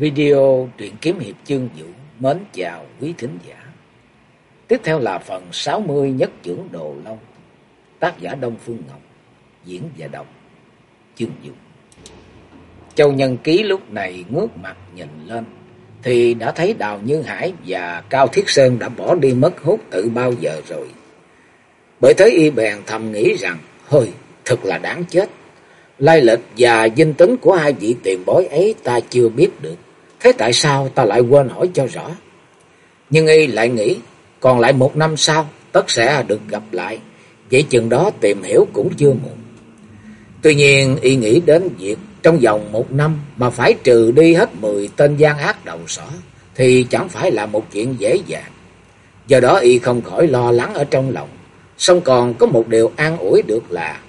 Video truyện kiếm hiệp chương vũ mến chào quý thính giả. Tiếp theo là phần 60 nhất trưởng Đồ Long. Tác giả Đông Phương Ngọc, diễn và đọc chương vũ. Châu Nhân Ký lúc này ngước mặt nhìn lên thì đã thấy Đào Như Hải và Cao Thiết Sơn đã bỏ đi mất hút tự bao giờ rồi. Bởi thế y bèn thầm nghĩ rằng, hơi thật là đáng chết. Lai lịch và danh tính của hai vị tiền bối ấy ta chưa biết được. Thế tại sao ta lại quên hỏi cho rõ? Nhưng y lại nghĩ, còn lại một năm sau, tất sẽ được gặp lại. Vậy chừng đó tìm hiểu cũng chưa muộn. Tuy nhiên, y nghĩ đến việc trong vòng một năm mà phải trừ đi hết mười tên gian ác đầu sỏ, thì chẳng phải là một chuyện dễ dàng. Do đó y không khỏi lo lắng ở trong lòng. Xong còn có một điều an ủi được là,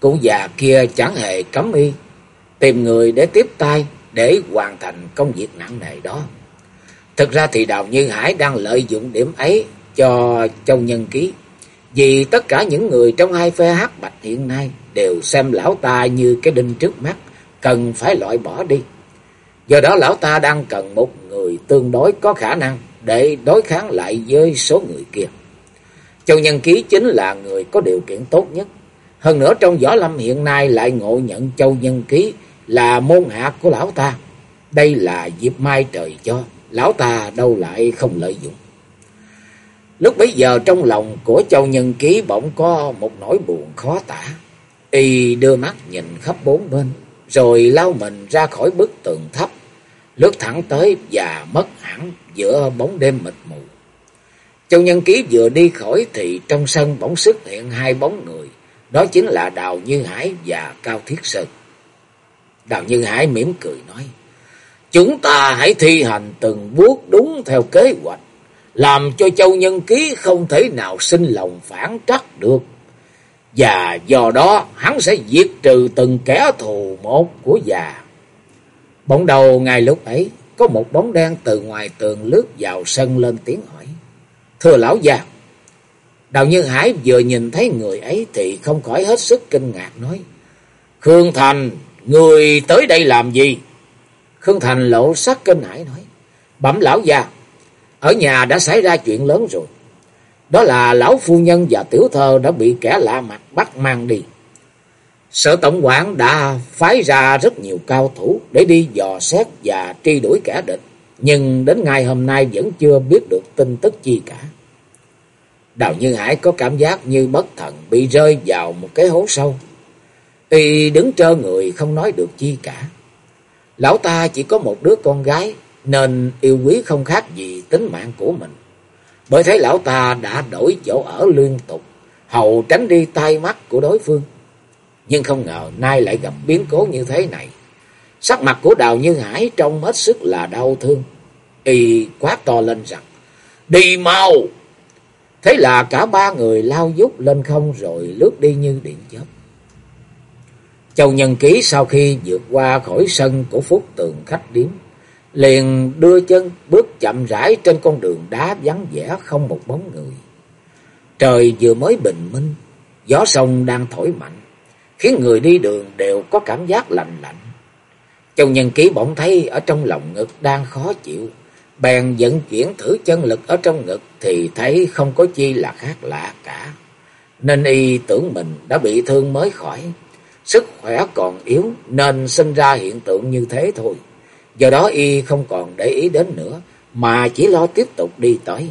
cụ già kia chẳng hề cấm y, tìm người để tiếp tay để hoàn thành công việc nặng nề đó. Thực ra thì Đào Như Hải đang lợi dụng điểm ấy cho Châu Nhân Ký. Vì tất cả những người trong hai phe hát bạch hiện nay đều xem lão ta như cái đinh trước mắt, cần phải loại bỏ đi. Do đó lão ta đang cần một người tương đối có khả năng để đối kháng lại với số người kia. Châu Nhân Ký chính là người có điều kiện tốt nhất. Hơn nữa trong võ lâm hiện nay lại ngộ nhận Châu Nhân Ký là môn hạ của lão ta. Đây là dịp mai trời cho, lão ta đâu lại không lợi dụng. Lúc bấy giờ trong lòng của Châu Nhân Ký bỗng có một nỗi buồn khó tả. Y đưa mắt nhìn khắp bốn bên, rồi lao mình ra khỏi bức tường thấp, lướt thẳng tới và mất hẳn giữa bóng đêm mịt mù. Châu Nhân Ký vừa đi khỏi thì trong sân bỗng xuất hiện hai bóng người, đó chính là Đào Như Hải và Cao Thiết Sơn. Đào Như Hải mỉm cười nói. Chúng ta hãy thi hành từng bước đúng theo kế hoạch. Làm cho Châu Nhân Ký không thể nào sinh lòng phản trắc được. Và do đó hắn sẽ diệt trừ từng kẻ thù một của già. Bỗng đầu ngay lúc ấy, có một bóng đen từ ngoài tường lướt vào sân lên tiếng hỏi. Thưa lão già, Đào nhân Hải vừa nhìn thấy người ấy thì không khỏi hết sức kinh ngạc nói. Khương Thành, người tới đây làm gì? Khương Thành lộ sắc kinh hãi nói. Bẩm lão già, ở nhà đã xảy ra chuyện lớn rồi. Đó là lão phu nhân và tiểu thơ đã bị kẻ lạ mặt bắt mang đi. Sở tổng quản đã phái ra rất nhiều cao thủ để đi dò xét và truy đuổi kẻ địch. Nhưng đến ngày hôm nay vẫn chưa biết được tin tức chi cả. Đào Như Hải có cảm giác như bất thần bị rơi vào một cái hố sâu. Y đứng trơ người không nói được chi cả. Lão ta chỉ có một đứa con gái nên yêu quý không khác gì tính mạng của mình. Bởi thế lão ta đã đổi chỗ ở liên tục, hầu tránh đi tai mắt của đối phương. Nhưng không ngờ nay lại gặp biến cố như thế này. Sắc mặt của Đào Như Hải trông hết sức là đau thương. Y quát to lên rằng, đi mau! Thế là cả ba người lao dút lên không rồi lướt đi như điện chớp. Châu Nhân Ký sau khi vượt qua khỏi sân của Phúc Tường khách điếm, liền đưa chân bước chậm rãi trên con đường đá vắng vẻ không một bóng người. Trời vừa mới bình minh, gió sông đang thổi mạnh, khiến người đi đường đều có cảm giác lạnh lạnh. Châu Nhân Ký bỗng thấy ở trong lòng ngực đang khó chịu, bèn vận chuyển thử chân lực ở trong ngực thì thấy không có chi là khác lạ cả. Nên y tưởng mình đã bị thương mới khỏi, sức khỏe còn yếu nên sinh ra hiện tượng như thế thôi. Do đó y không còn để ý đến nữa mà chỉ lo tiếp tục đi tới.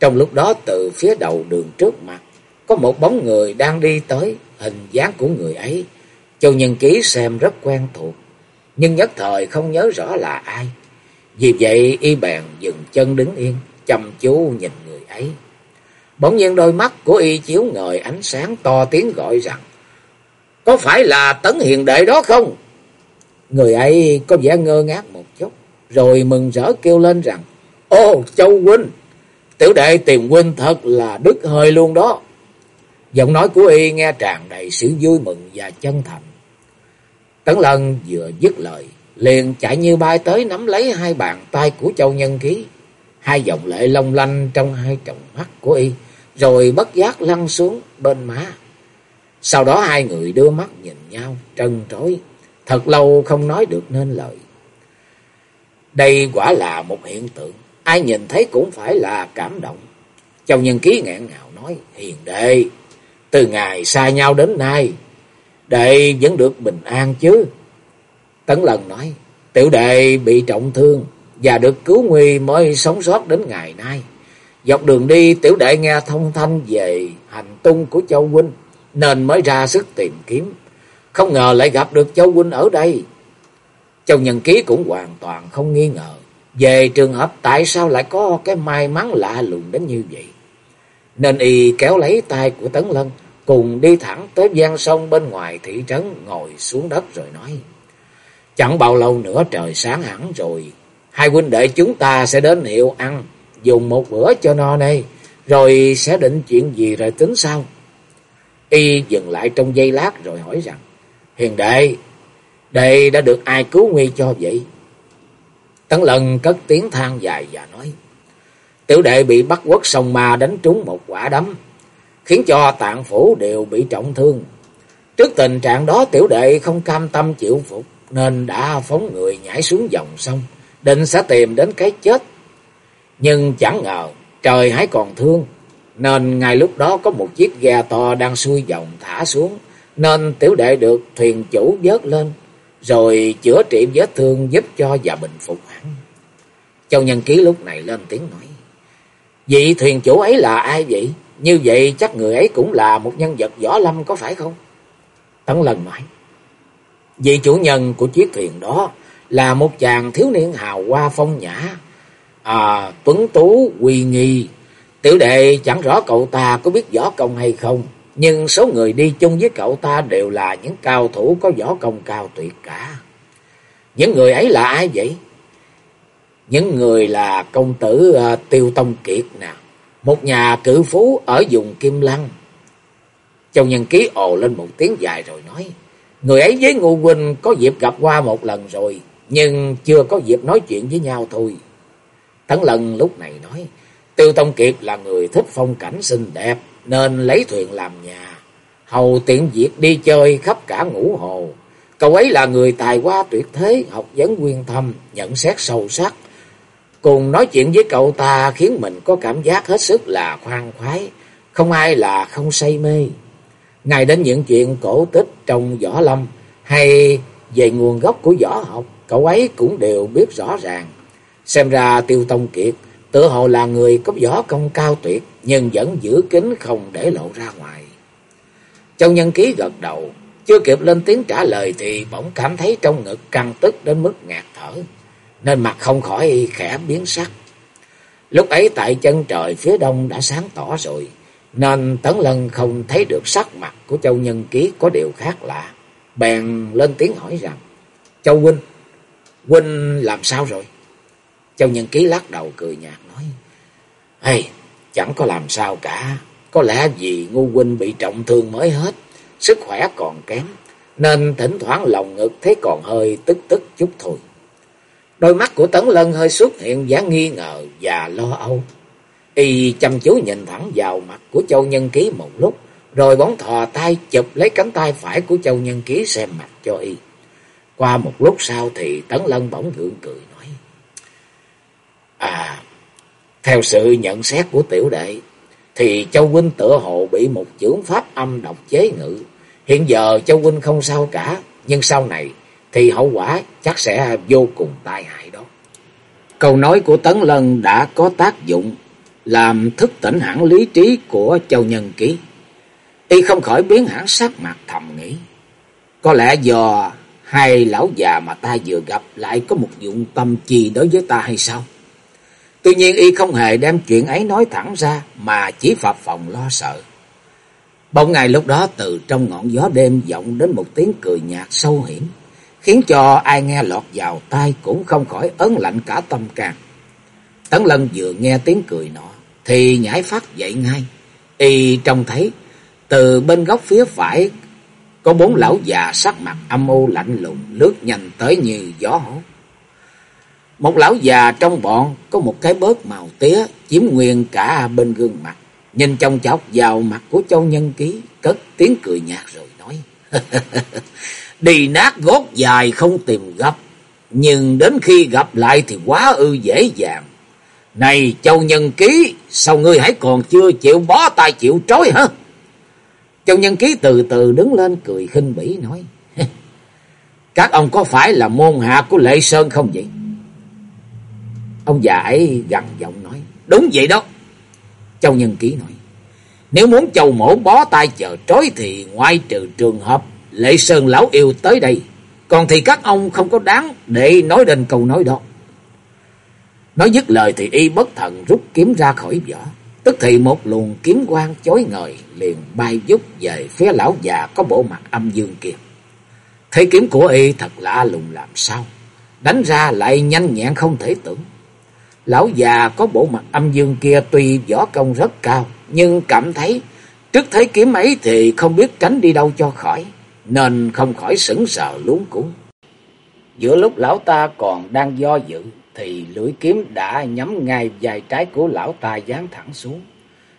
Trong lúc đó từ phía đầu đường trước mặt có một bóng người đang đi tới, hình dáng của người ấy. Châu Nhân Ký xem rất quen thuộc, nhưng nhất thời không nhớ rõ là ai. Vì vậy y bèn dừng chân đứng yên, chăm chú nhìn người ấy. Bỗng nhiên đôi mắt của y chiếu ngời ánh sáng to tiếng gọi rằng, có phải là Tấn Hiền Đệ đó không? Người ấy có vẻ ngơ ngác một chút, rồi mừng rỡ kêu lên rằng, Ô Châu Huynh, tiểu đệ tìm huynh thật là đứt hơi luôn đó. Giọng nói của y nghe tràn đầy sự vui mừng và chân thành. Tấn Lân vừa dứt lời, liền chạy như bay tới nắm lấy hai bàn tay của Châu Nhân Ký. Hai dòng lệ long lanh trong hai tròng mắt của y, rồi bất giác lăn xuống bên má. Sau đó hai người đưa mắt nhìn nhau, trân trối, thật lâu không nói được nên lời. Đây quả là một hiện tượng, ai nhìn thấy cũng phải là cảm động. Châu Nhân Ký ngẹn ngào nói, hiền đệ, từ ngày xa nhau đến nay, đệ vẫn được bình an chứ. Tấn Lần nói, tiểu đệ bị trọng thương và được cứu nguy mới sống sót đến ngày nay. Dọc đường đi tiểu đệ nghe thông thanh về hành tung của Châu Huynh nên mới ra sức tìm kiếm. Không ngờ lại gặp được Châu Huynh ở đây. Châu Nhân Ký cũng hoàn toàn không nghi ngờ về trường hợp tại sao lại có cái may mắn lạ lùng đến như vậy. Nên y kéo lấy tay của Tấn Lân cùng đi thẳng tới gian sông bên ngoài thị trấn ngồi xuống đất rồi nói. Chẳng bao lâu nữa trời sáng hẳn rồi, hai huynh đệ chúng ta sẽ đến hiệu ăn, dùng một bữa cho no nê, rồi sẽ định chuyện gì rồi tính sau. Y dừng lại trong giây lát rồi hỏi rằng, Hiền đệ, đây đã được ai cứu nguy cho vậy? Tấn lần cất tiếng than dài và nói, Tiểu đệ bị bắt quất sông ma đánh trúng một quả đấm, khiến cho tạng phủ đều bị trọng thương. Trước tình trạng đó tiểu đệ không cam tâm chịu phục, nên đã phóng người nhảy xuống dòng sông, định sẽ tìm đến cái chết. Nhưng chẳng ngờ trời hãy còn thương, nên ngay lúc đó có một chiếc ghe to đang xuôi dòng thả xuống, nên tiểu đệ được thuyền chủ vớt lên, rồi chữa trị vết thương giúp cho và bình phục hẳn. Châu Nhân Ký lúc này lên tiếng nói, Vị thuyền chủ ấy là ai vậy? Như vậy chắc người ấy cũng là một nhân vật võ lâm có phải không? Tấn lần nói, Vị chủ nhân của chiếc thuyền đó là một chàng thiếu niên hào hoa phong nhã, à, tuấn tú, uy nghi. Tiểu đệ chẳng rõ cậu ta có biết võ công hay không, nhưng số người đi chung với cậu ta đều là những cao thủ có võ công cao tuyệt cả. Những người ấy là ai vậy? Những người là công tử uh, Tiêu Tông Kiệt nè, một nhà cử phú ở vùng Kim Lăng. Châu Nhân Ký ồ lên một tiếng dài rồi nói, Người ấy với Ngô Huynh có dịp gặp qua một lần rồi, nhưng chưa có dịp nói chuyện với nhau thôi. Tấn Lần lúc này nói, Tiêu Tông Kiệt là người thích phong cảnh xinh đẹp, nên lấy thuyền làm nhà. Hầu tiện việc đi chơi khắp cả ngũ hồ. Cậu ấy là người tài hoa tuyệt thế, học vấn quyên thâm, nhận xét sâu sắc. Cùng nói chuyện với cậu ta khiến mình có cảm giác hết sức là khoan khoái, không ai là không say mê. Ngay đến những chuyện cổ tích trong võ lâm hay về nguồn gốc của võ học, cậu ấy cũng đều biết rõ ràng. Xem ra Tiêu Tông Kiệt tự hồ là người có võ công cao tuyệt, nhưng vẫn giữ kín không để lộ ra ngoài. Châu Nhân Ký gật đầu, chưa kịp lên tiếng trả lời thì bỗng cảm thấy trong ngực căng tức đến mức ngạt thở, nên mặt không khỏi khẽ biến sắc. Lúc ấy tại chân trời phía đông đã sáng tỏ rồi, nên Tấn Lân không thấy được sắc mặt của Châu Nhân Ký có điều khác lạ. Bèn lên tiếng hỏi rằng, Châu Huynh, Huynh làm sao rồi? Châu Nhân Ký lắc đầu cười nhạt nói, Hey, chẳng có làm sao cả, có lẽ vì Ngu Huynh bị trọng thương mới hết, sức khỏe còn kém, nên thỉnh thoảng lòng ngực thấy còn hơi tức tức chút thôi. Đôi mắt của Tấn Lân hơi xuất hiện dáng nghi ngờ và lo âu. Y chăm chú nhìn thẳng vào mặt của Châu Nhân Ký một lúc, rồi bóng thò tay chụp lấy cánh tay phải của Châu Nhân Ký xem mặt cho Y. Qua một lúc sau thì Tấn Lân bỗng gượng cười. À, theo sự nhận xét của tiểu đệ, thì Châu Huynh tựa hồ bị một chưởng pháp âm độc chế ngự. Hiện giờ Châu Huynh không sao cả, nhưng sau này thì hậu quả chắc sẽ vô cùng tai hại đó. Câu nói của Tấn Lân đã có tác dụng làm thức tỉnh hẳn lý trí của Châu Nhân Ký. Y không khỏi biến hẳn sắc mặt thầm nghĩ. Có lẽ do hai lão già mà ta vừa gặp lại có một dụng tâm chi đối với ta hay sao? Tuy nhiên y không hề đem chuyện ấy nói thẳng ra mà chỉ phập phòng lo sợ. Bỗng ngày lúc đó từ trong ngọn gió đêm vọng đến một tiếng cười nhạt sâu hiểm, khiến cho ai nghe lọt vào tai cũng không khỏi ớn lạnh cả tâm can. Tấn Lân vừa nghe tiếng cười nọ, thì nhảy phát dậy ngay. Y trông thấy từ bên góc phía phải có bốn lão già sắc mặt âm u lạnh lùng lướt nhanh tới như gió hổ. Một lão già trong bọn có một cái bớt màu tía chiếm nguyên cả bên gương mặt. Nhìn trong chọc vào mặt của châu nhân ký cất tiếng cười nhạt rồi nói. Đi nát gót dài không tìm gặp nhưng đến khi gặp lại thì quá ư dễ dàng. Này Châu Nhân Ký, sao ngươi hãy còn chưa chịu bó tay chịu trói hả? Châu Nhân Ký từ từ đứng lên cười khinh bỉ nói. Các ông có phải là môn hạ của Lệ Sơn không vậy? Ông già ấy gằn giọng nói. Đúng vậy đó. Châu Nhân Ký nói. Nếu muốn châu mổ bó tay chờ trói thì ngoài trừ trường hợp Lệ Sơn lão yêu tới đây. Còn thì các ông không có đáng để nói đến câu nói đó. Nói dứt lời thì y bất thần rút kiếm ra khỏi vỏ. Tức thì một luồng kiếm quang chói ngời liền bay giúp về phía lão già có bộ mặt âm dương kia. Thấy kiếm của y thật lạ lùng làm sao. Đánh ra lại nhanh nhẹn không thể tưởng. Lão già có bộ mặt âm dương kia tuy võ công rất cao. Nhưng cảm thấy trước thấy kiếm ấy thì không biết tránh đi đâu cho khỏi. Nên không khỏi sững sờ luống cuống. Giữa lúc lão ta còn đang do dự thì lưỡi kiếm đã nhắm ngay vai trái của lão ta giáng thẳng xuống.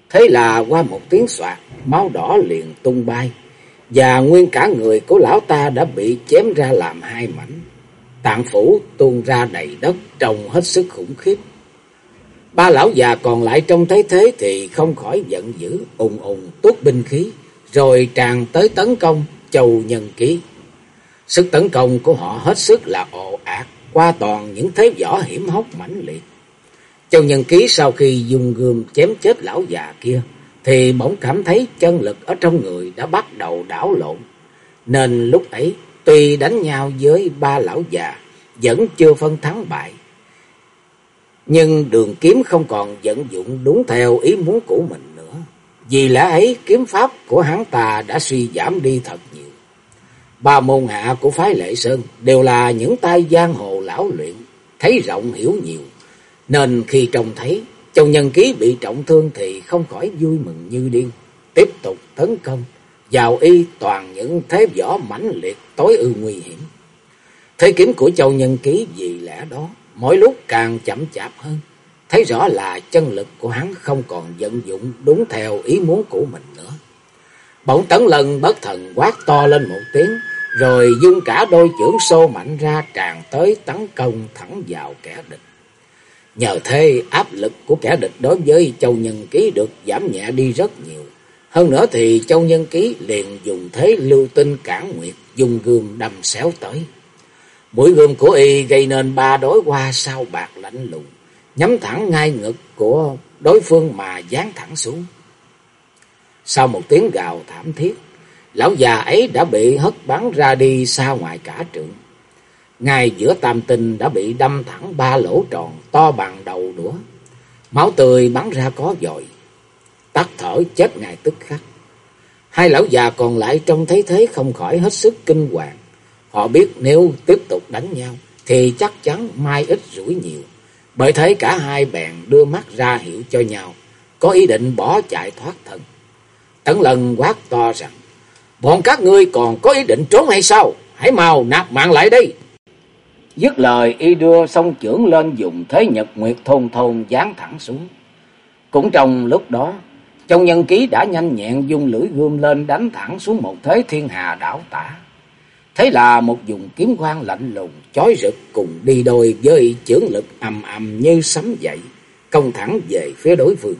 Thế là qua một tiếng soạt, máu đỏ liền tung bay, và nguyên cả người của lão ta đã bị chém ra làm hai mảnh. Tạng phủ tuôn ra đầy đất trông hết sức khủng khiếp. Ba lão già còn lại trong thế thế thì không khỏi giận dữ, ùng ùng tuốt binh khí, rồi tràn tới tấn công châu nhân ký. Sức tấn công của họ hết sức là ồ ạt, qua toàn những thế võ hiểm hóc mãnh liệt. Châu Nhân Ký sau khi dùng gươm chém chết lão già kia, thì bỗng cảm thấy chân lực ở trong người đã bắt đầu đảo lộn. Nên lúc ấy, tuy đánh nhau với ba lão già, vẫn chưa phân thắng bại. Nhưng đường kiếm không còn vận dụng đúng theo ý muốn của mình nữa. Vì lẽ ấy, kiếm pháp của hắn ta đã suy giảm đi thật nhiều. Ba môn hạ của phái Lệ Sơn đều là những tay giang hồ lão luyện, thấy rộng hiểu nhiều. Nên khi trông thấy Châu Nhân Ký bị trọng thương thì không khỏi vui mừng như điên. Tiếp tục tấn công, vào y toàn những thế võ mãnh liệt tối ư nguy hiểm. Thế kiếm của Châu Nhân Ký vì lẽ đó, mỗi lúc càng chậm chạp hơn. Thấy rõ là chân lực của hắn không còn vận dụng đúng theo ý muốn của mình nữa. Bỗng tấn lần bất thần quát to lên một tiếng, rồi dung cả đôi chưởng xô mạnh ra tràn tới tấn công thẳng vào kẻ địch. Nhờ thế áp lực của kẻ địch đối với Châu Nhân Ký được giảm nhẹ đi rất nhiều. Hơn nữa thì Châu Nhân Ký liền dùng thế lưu tinh cản nguyệt, dùng gươm đâm xéo tới. Mũi gươm của y gây nên ba đối hoa sao bạc lạnh lùng, nhắm thẳng ngay ngực của đối phương mà dán thẳng xuống. Sau một tiếng gào thảm thiết, lão già ấy đã bị hất bắn ra đi xa ngoài cả trượng. Ngay giữa tam tinh đã bị đâm thẳng ba lỗ tròn to bằng đầu đũa. Máu tươi bắn ra có dội. Tắt thở chết ngay tức khắc. Hai lão già còn lại trong thấy thế không khỏi hết sức kinh hoàng. Họ biết nếu tiếp tục đánh nhau thì chắc chắn mai ít rủi nhiều. Bởi thế cả hai bèn đưa mắt ra hiệu cho nhau, có ý định bỏ chạy thoát thân. Tấn lần quát to rằng, bọn các ngươi còn có ý định trốn hay sao? Hãy mau nạp mạng lại đi Dứt lời y đưa song trưởng lên dùng thế nhật nguyệt thôn thôn dán thẳng xuống. Cũng trong lúc đó, trong nhân ký đã nhanh nhẹn dùng lưỡi gươm lên đánh thẳng xuống một thế thiên hà đảo tả. Thế là một dùng kiếm quang lạnh lùng, chói rực cùng đi đôi với chưởng lực ầm ầm như sấm dậy, công thẳng về phía đối phương.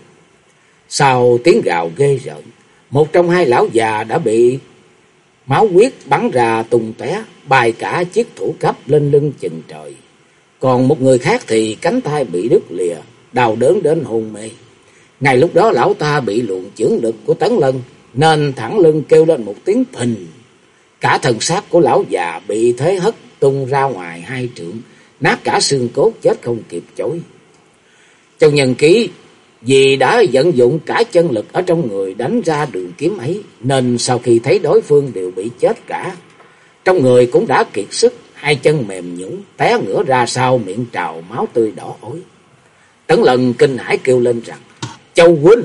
Sau tiếng gào ghê rợn, một trong hai lão già đã bị máu huyết bắn ra tung tóe, bài cả chiếc thủ cấp lên lưng chừng trời. Còn một người khác thì cánh tay bị đứt lìa, đau đớn đến hôn mê. Ngay lúc đó lão ta bị luồng chưởng lực của tấn lân, nên thẳng lưng kêu lên một tiếng thình. Cả thần xác của lão già bị thế hất tung ra ngoài hai trượng, nát cả xương cốt chết không kịp chối. Trong nhân ký, vì đã vận dụng cả chân lực ở trong người đánh ra đường kiếm ấy, nên sau khi thấy đối phương đều bị chết cả, trong người cũng đã kiệt sức, hai chân mềm nhũn té ngửa ra sau miệng trào máu tươi đỏ ối. Tấn lần kinh hãi kêu lên rằng, Châu huynh!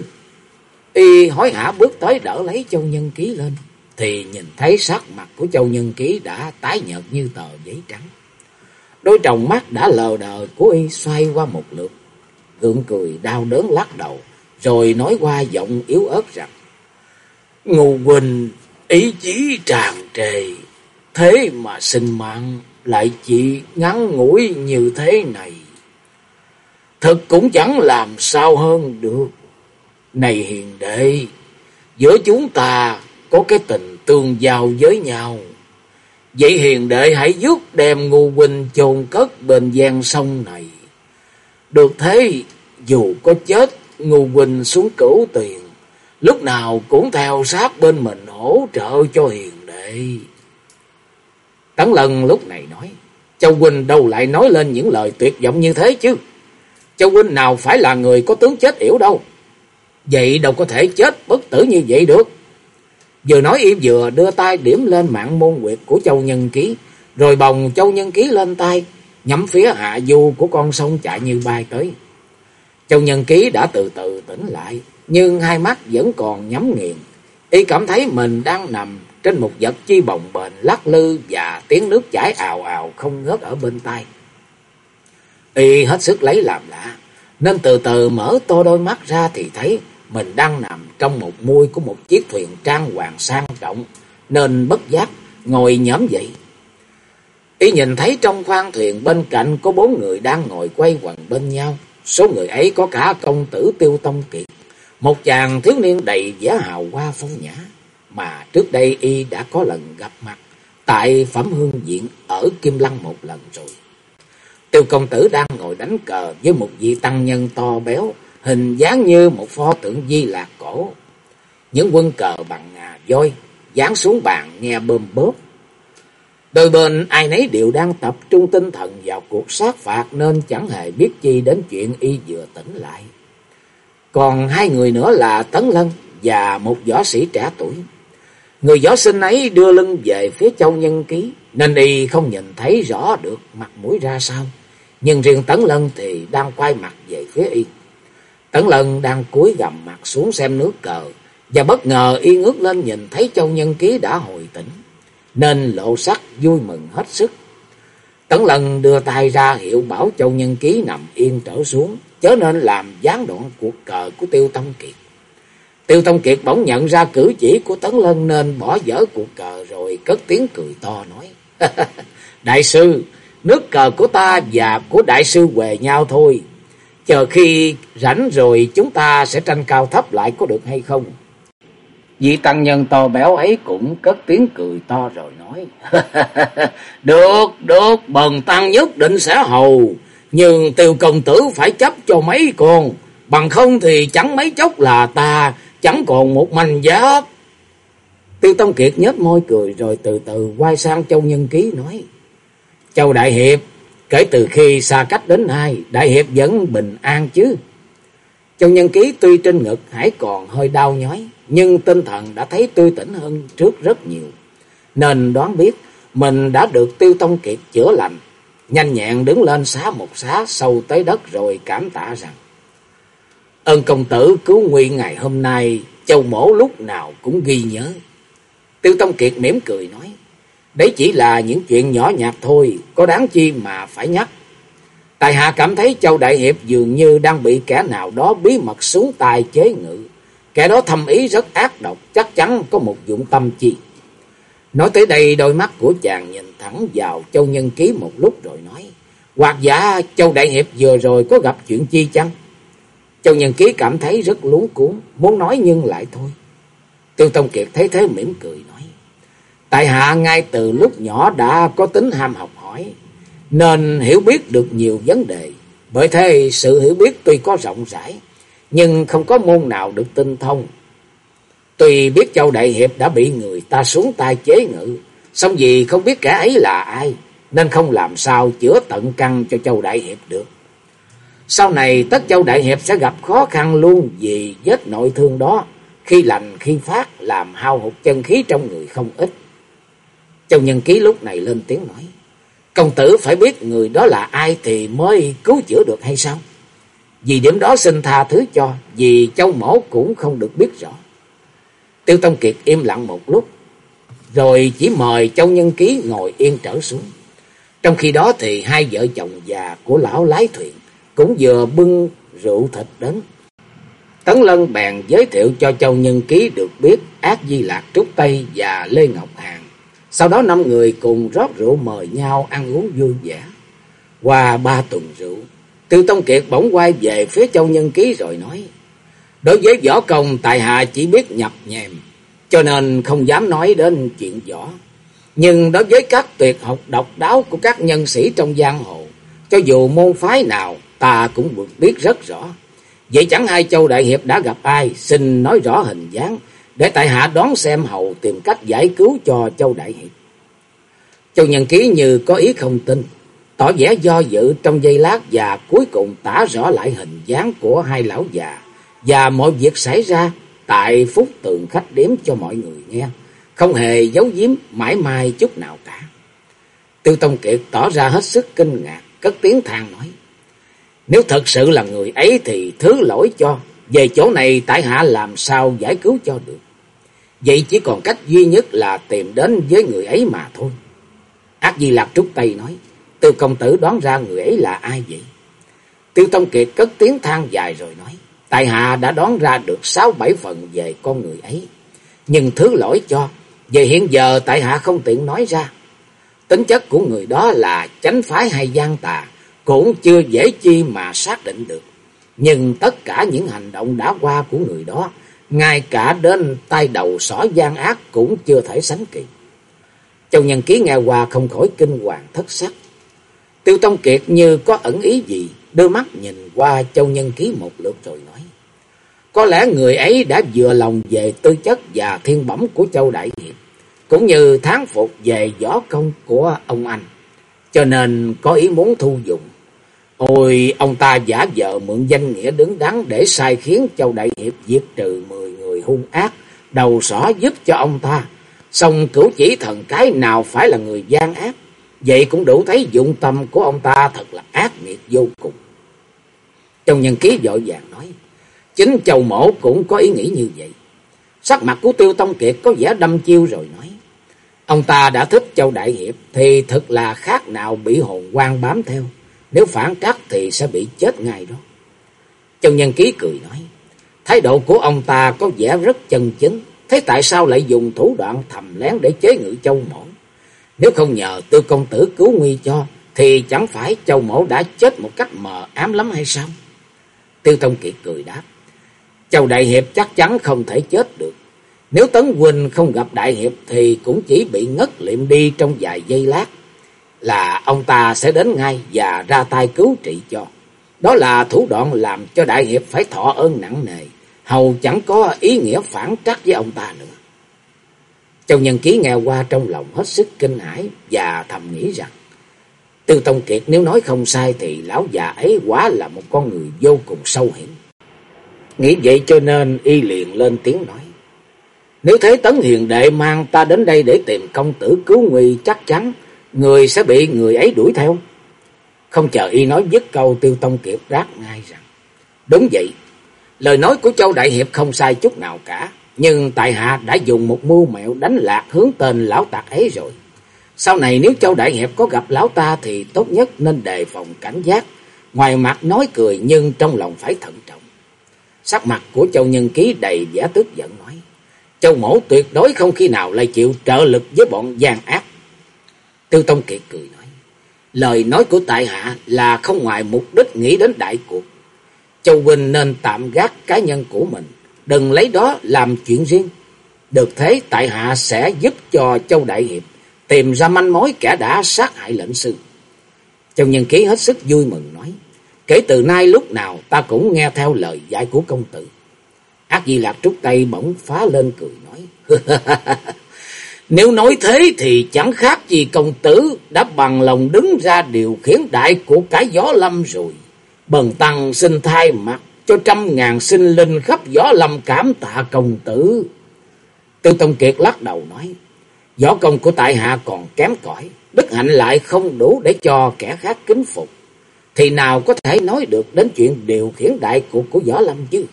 Y hối hả bước tới đỡ lấy Châu Nhân Ký lên, thì nhìn thấy sắc mặt của Châu Nhân Ký đã tái nhợt như tờ giấy trắng. Đôi tròng mắt đã lờ đờ của Y xoay qua một lượt, gượng cười đau đớn lắc đầu, rồi nói qua giọng yếu ớt rằng, Ngô Quỳnh ý chí tràn trề, thế mà sinh mạng lại chỉ ngắn ngủi như thế này. Thật cũng chẳng làm sao hơn được. Này hiền đệ, giữa chúng ta có cái tình tương giao với nhau. Vậy hiền đệ hãy giúp đem ngu huynh chôn cất bên gian sông này. Được thế, dù có chết, ngu huynh xuống cửu tiền, lúc nào cũng theo sát bên mình hỗ trợ cho hiền đệ. Tấn lần lúc này nói, Châu Huynh đâu lại nói lên những lời tuyệt vọng như thế chứ. Châu Huynh nào phải là người có tướng chết yểu đâu. Vậy đâu có thể chết bất tử như vậy được. Vừa nói y vừa đưa tay điểm lên mạng môn quyệt của Châu Nhân Ký, rồi bồng Châu Nhân Ký lên tay, nhắm phía hạ du của con sông chạy như bay tới. Châu Nhân Ký đã từ từ tỉnh lại, nhưng hai mắt vẫn còn nhắm nghiền. Y cảm thấy mình đang nằm trên một vật chi bồng bềnh lắc lư và tiếng nước chảy ào ào không ngớt ở bên tai. Y hết sức lấy làm lạ, nên từ từ mở to đôi mắt ra thì thấy mình đang nằm trong một mui của một chiếc thuyền trang hoàng sang trọng, nên bất giác ngồi nhóm dậy. Y nhìn thấy trong khoang thuyền bên cạnh có bốn người đang ngồi quay quần bên nhau. Số người ấy có cả công tử Tiêu Tông Kiệt, một chàng thiếu niên đầy vẻ hào hoa phong nhã, mà trước đây y đã có lần gặp mặt tại Phẩm Hương Viện ở Kim Lăng một lần rồi. Tiêu công tử đang ngồi đánh cờ với một vị tăng nhân to béo, hình dáng như một pho tượng di lạc cổ. Những quân cờ bằng ngà voi dán xuống bàn nghe bơm bớp. Đôi bên ai nấy đều đang tập trung tinh thần vào cuộc sát phạt nên chẳng hề biết chi đến chuyện y vừa tỉnh lại. Còn hai người nữa là Tấn Lân và một võ sĩ trẻ tuổi. Người võ sinh ấy đưa lưng về phía châu nhân ký, nên y không nhìn thấy rõ được mặt mũi ra sao. Nhưng riêng Tấn Lân thì đang quay mặt về phía y. Tấn Lân đang cúi gầm mặt xuống xem nước cờ, và bất ngờ y ngước lên nhìn thấy Châu Nhân Ký đã hồi tỉnh, nên lộ sắc vui mừng hết sức. Tấn Lân đưa tay ra hiệu bảo Châu Nhân Ký nằm yên trở xuống, chớ nên làm gián đoạn cuộc cờ của Tiêu Tông Kiệt. Tiêu Tông Kiệt bỗng nhận ra cử chỉ của Tấn Lân nên bỏ dở cuộc cờ rồi cất tiếng cười to nói. đại sư, nước cờ của ta và của đại sư về nhau thôi. Chờ khi rảnh rồi chúng ta sẽ tranh cao thấp lại có được hay không? Vị tăng nhân to béo ấy cũng cất tiếng cười to rồi nói. được, được, bần tăng nhất định sẽ hầu. Nhưng tiêu công tử phải chấp cho mấy con. Bằng không thì chẳng mấy chốc là ta chẳng còn một manh giáp. Tiêu Tông Kiệt nhếch môi cười rồi từ từ quay sang Châu Nhân Ký nói. Châu Đại Hiệp, Kể từ khi xa cách đến nay, Đại Hiệp vẫn bình an chứ. Châu Nhân Ký tuy trên ngực hãy còn hơi đau nhói, nhưng tinh thần đã thấy tươi tỉnh hơn trước rất nhiều. Nên đoán biết mình đã được Tiêu Tông Kiệt chữa lành. Nhanh nhẹn đứng lên xá một xá sâu tới đất rồi cảm tạ rằng. Ơn công tử cứu nguy ngày hôm nay, châu mổ lúc nào cũng ghi nhớ. Tiêu Tông Kiệt mỉm cười nói. Đấy chỉ là những chuyện nhỏ nhặt thôi, có đáng chi mà phải nhắc. Tài hạ cảm thấy Châu Đại Hiệp dường như đang bị kẻ nào đó bí mật xuống tài chế ngự. Kẻ đó thâm ý rất ác độc, chắc chắn có một dụng tâm chi. Nói tới đây đôi mắt của chàng nhìn thẳng vào Châu Nhân Ký một lúc rồi nói. Hoặc giả Châu Đại Hiệp vừa rồi có gặp chuyện chi chăng? Châu Nhân Ký cảm thấy rất luống cuốn, muốn nói nhưng lại thôi. Tiêu Tông Kiệt thấy thế mỉm cười nói. Tại hạ ngay từ lúc nhỏ đã có tính ham học hỏi, nên hiểu biết được nhiều vấn đề. Bởi thế sự hiểu biết tuy có rộng rãi, nhưng không có môn nào được tinh thông. Tuy biết Châu Đại Hiệp đã bị người ta xuống tay chế ngự, song vì không biết kẻ ấy là ai, nên không làm sao chữa tận căn cho Châu Đại Hiệp được. Sau này tất Châu Đại Hiệp sẽ gặp khó khăn luôn vì vết nội thương đó, khi lành khi phát làm hao hụt chân khí trong người không ít. Châu Nhân Ký lúc này lên tiếng nói. Công tử phải biết người đó là ai thì mới cứu chữa được hay sao? Vì điểm đó xin tha thứ cho, vì châu mổ cũng không được biết rõ. Tiêu Tông Kiệt im lặng một lúc, rồi chỉ mời Châu Nhân Ký ngồi yên trở xuống. Trong khi đó thì hai vợ chồng già của lão lái thuyền cũng vừa bưng rượu thịt đến. Tấn Lân bèn giới thiệu cho Châu Nhân Ký được biết Ác Di Lạc Trúc Tây và Lê Ngọc Hàng sau đó năm người cùng rót rượu mời nhau ăn uống vui vẻ. Qua ba tuần rượu, Tiêu Tông Kiệt bỗng quay về phía Châu Nhân Ký rồi nói. Đối với võ công tại hạ chỉ biết nhập nhèm, cho nên không dám nói đến chuyện võ. Nhưng đối với các tuyệt học độc đáo của các nhân sĩ trong giang hồ, cho dù môn phái nào ta cũng biết rất rõ. Vậy chẳng hai Châu Đại Hiệp đã gặp ai, xin nói rõ hình dáng, để tại hạ đón xem hầu tìm cách giải cứu cho Châu Đại Hiệp. Châu Nhân Ký như có ý không tin, tỏ vẻ do dự trong giây lát và cuối cùng tả rõ lại hình dáng của hai lão già và mọi việc xảy ra tại phúc tường khách đếm cho mọi người nghe, không hề giấu giếm mãi mai chút nào cả. Tiêu Tông Kiệt tỏ ra hết sức kinh ngạc, cất tiếng than nói. Nếu thật sự là người ấy thì thứ lỗi cho, về chỗ này tại hạ làm sao giải cứu cho được. Vậy chỉ còn cách duy nhất là tìm đến với người ấy mà thôi. Ác Di Lạc Trúc Tây nói, Tiêu công tử đoán ra người ấy là ai vậy? Tiêu Tông Kiệt cất tiếng than dài rồi nói, Tại hạ đã đoán ra được sáu bảy phần về con người ấy. Nhưng thứ lỗi cho, về hiện giờ tại hạ không tiện nói ra. Tính chất của người đó là chánh phái hay gian tà, cũng chưa dễ chi mà xác định được. Nhưng tất cả những hành động đã qua của người đó, ngay cả đến tay đầu sỏ gian ác cũng chưa thể sánh kịp. Châu Nhân Ký nghe qua không khỏi kinh hoàng thất sắc. Tiêu Tông Kiệt như có ẩn ý gì, đưa mắt nhìn qua Châu Nhân Ký một lượt rồi nói. Có lẽ người ấy đã vừa lòng về tư chất và thiên bẩm của Châu Đại Hiệp, cũng như tháng phục về võ công của ông anh, cho nên có ý muốn thu dụng hồi ông ta giả vờ mượn danh nghĩa đứng đắn để sai khiến Châu Đại Hiệp giết trừ mười người hung ác, đầu sỏ giúp cho ông ta. Xong cửu chỉ thần cái nào phải là người gian ác, vậy cũng đủ thấy dụng tâm của ông ta thật là ác nghiệt vô cùng. Trong nhân ký vội vàng nói, chính Châu Mổ cũng có ý nghĩ như vậy. Sắc mặt của Tiêu Tông Kiệt có vẻ đâm chiêu rồi nói, ông ta đã thích Châu Đại Hiệp thì thật là khác nào bị hồn quan bám theo. Nếu phản trắc thì sẽ bị chết ngay đó. Châu Nhân Ký cười nói. Thái độ của ông ta có vẻ rất chân chính. Thế tại sao lại dùng thủ đoạn thầm lén để chế ngự châu mổ? Nếu không nhờ tư công tử cứu nguy cho, thì chẳng phải châu mổ đã chết một cách mờ ám lắm hay sao? Tiêu Tông Kiệt cười đáp. Châu Đại Hiệp chắc chắn không thể chết được. Nếu Tấn Quỳnh không gặp Đại Hiệp thì cũng chỉ bị ngất liệm đi trong vài giây lát là ông ta sẽ đến ngay và ra tay cứu trị cho. Đó là thủ đoạn làm cho Đại Hiệp phải thọ ơn nặng nề, hầu chẳng có ý nghĩa phản trắc với ông ta nữa. Châu Nhân Ký nghe qua trong lòng hết sức kinh hãi và thầm nghĩ rằng, Tư Tông Kiệt nếu nói không sai thì lão già ấy quá là một con người vô cùng sâu hiểm. Nghĩ vậy cho nên y liền lên tiếng nói, Nếu thế Tấn Hiền Đệ mang ta đến đây để tìm công tử cứu nguy chắc chắn người sẽ bị người ấy đuổi theo. Không chờ y nói dứt câu tiêu tông kiệt đáp ngay rằng. Đúng vậy, lời nói của Châu Đại Hiệp không sai chút nào cả. Nhưng tại hạ đã dùng một mưu mẹo đánh lạc hướng tên lão tạc ấy rồi. Sau này nếu Châu Đại Hiệp có gặp lão ta thì tốt nhất nên đề phòng cảnh giác. Ngoài mặt nói cười nhưng trong lòng phải thận trọng. Sắc mặt của Châu Nhân Ký đầy vẻ tức giận nói. Châu Mổ tuyệt đối không khi nào lại chịu trợ lực với bọn gian ác Tiêu Tông Kiệt cười nói. Lời nói của tại hạ là không ngoài mục đích nghĩ đến đại cuộc. Châu Huynh nên tạm gác cá nhân của mình. Đừng lấy đó làm chuyện riêng. Được thế, tại hạ sẽ giúp cho Châu Đại Hiệp tìm ra manh mối kẻ đã sát hại lệnh sư. Châu Nhân Ký hết sức vui mừng nói. Kể từ nay lúc nào ta cũng nghe theo lời dạy của công tử. Ác Di Lạc trúc tay bỗng phá lên cười nói. Nếu nói thế thì chẳng khác gì công tử đã bằng lòng đứng ra điều khiển đại của cái gió lâm rồi. Bần tăng xin thay mặt cho trăm ngàn sinh linh khắp gió lâm cảm tạ công tử. Tư Tông Kiệt lắc đầu nói, gió công của tại hạ còn kém cỏi, đức hạnh lại không đủ để cho kẻ khác kính phục. Thì nào có thể nói được đến chuyện điều khiển đại cục của gió lâm chứ?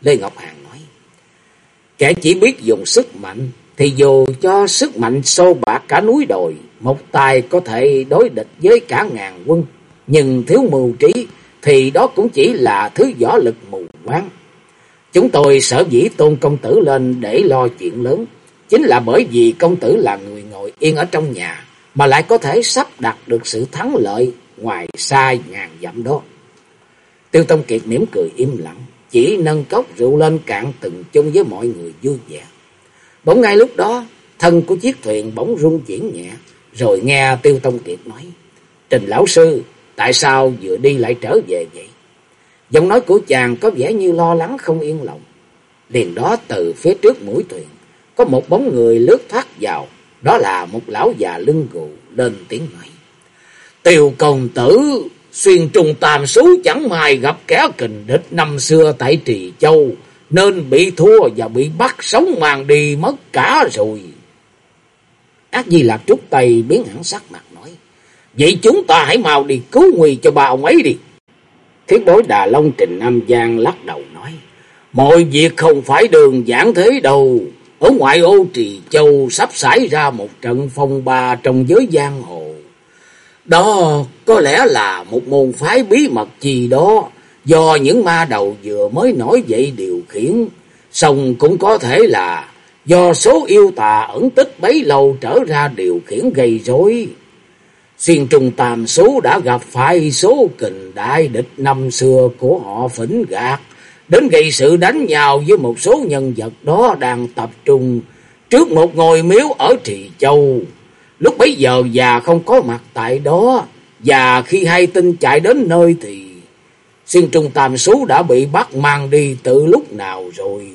Lê Ngọc Hàng nói, kẻ chỉ biết dùng sức mạnh thì dù cho sức mạnh sâu bạc cả núi đồi, một tài có thể đối địch với cả ngàn quân, nhưng thiếu mưu trí thì đó cũng chỉ là thứ võ lực mù quáng. Chúng tôi sở dĩ tôn công tử lên để lo chuyện lớn, chính là bởi vì công tử là người ngồi yên ở trong nhà, mà lại có thể sắp đặt được sự thắng lợi ngoài xa ngàn dặm đó. Tiêu Tông Kiệt mỉm cười im lặng, chỉ nâng cốc rượu lên cạn từng chung với mọi người vui vẻ. Bỗng ngay lúc đó, thân của chiếc thuyền bỗng rung chuyển nhẹ, rồi nghe Tiêu Tông Kiệt nói, Trình Lão Sư, tại sao vừa đi lại trở về vậy? Giọng nói của chàng có vẻ như lo lắng không yên lòng. Liền đó từ phía trước mũi thuyền, có một bóng người lướt thoát vào, đó là một lão già lưng gù lên tiếng nói. Tiêu công tử, xuyên trùng tam số chẳng may gặp kẻ kình địch năm xưa tại Trì Châu, nên bị thua và bị bắt sống mang đi mất cả rồi. Ác Di Lạc trúc tay biến hẳn sắc mặt nói, vậy chúng ta hãy mau đi cứu nguy cho ba ông ấy đi. Thiết bối Đà Long Trình Nam Giang lắc đầu nói, mọi việc không phải đường giản thế đâu. Ở ngoại ô Trì Châu sắp xảy ra một trận phong ba trong giới giang hồ. Đó có lẽ là một môn phái bí mật gì đó do những ma đầu vừa mới nổi dậy điều khiển. song cũng có thể là do số yêu tà ẩn tích bấy lâu trở ra điều khiển gây rối. Xuyên trùng tam số đã gặp phải số kình đại địch năm xưa của họ phỉnh gạt, đến gây sự đánh nhau với một số nhân vật đó đang tập trung trước một ngôi miếu ở Trì Châu. Lúc bấy giờ già không có mặt tại đó, và khi hay tin chạy đến nơi thì xuyên trung tam số đã bị bắt mang đi từ lúc nào rồi.